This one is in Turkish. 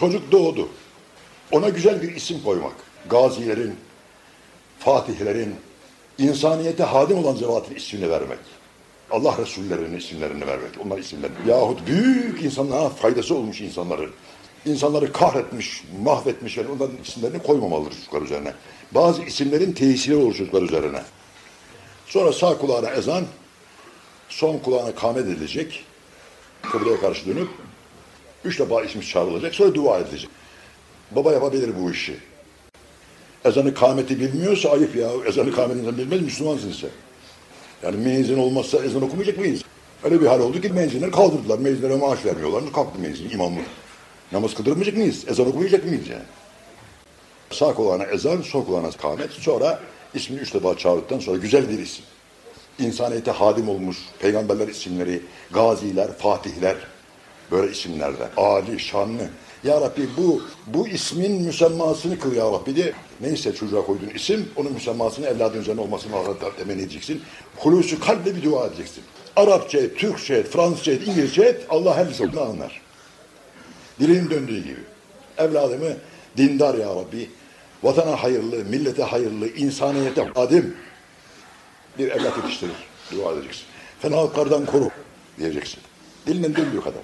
Çocuk doğdu. Ona güzel bir isim koymak. Gazilerin, fatihlerin, insaniyete hadim olan zevatın ismini vermek. Allah Resullerinin isimlerini vermek. Onlar isimler. Yahut büyük insanlara faydası olmuş insanları. insanları kahretmiş, mahvetmiş. Yani onların isimlerini koymamalıdır çocuklar üzerine. Bazı isimlerin tesiri olur çocuklar üzerine. Sonra sağ kulağına ezan, son kulağına kâmet edilecek. Kıbleye karşı dönüp üç defa ismi çağrılacak. Sonra dua edilecek. Baba yapabilir bu işi. Ezanı kâmeti bilmiyorsa ayıp ya. Ezanı kâmetini bilmez Müslümansın sen. Yani mezun olmazsa ezan okumayacak mıyız? Öyle bir hal oldu ki mezunları kaldırdılar. Mezunlara maaş vermiyorlar. Kalktı mezun, imamlık. Namaz kıldırmayacak mıyız? Ezan okumayacak mıyız yani? Sağ kulağına ezan, sol kulağına kâmet. Sonra ismini üç defa çağırdıktan sonra güzel bir isim. İnsaniyete hadim olmuş peygamberler isimleri, gaziler, fatihler böyle isimlerden. Ali, şanlı. Ya Rabbi bu bu ismin müsemmasını kıl ya Rabbi diye. Neyse çocuğa koyduğun isim, onun müsemmasını evladın üzerine olmasını Allah'tan temenni edeceksin. Hulusu kalple bir dua edeceksin. Arapça et, Türkçe et, Fransızca et, İngilizce et, Allah her sorunu anlar. Dilinin döndüğü gibi. Evladımı dindar ya Rabbi, vatana hayırlı, millete hayırlı, insaniyete adim bir evlat yetiştirir. Dua edeceksin. Fenalıklardan koru diyeceksin. Dilinin döndüğü kadar.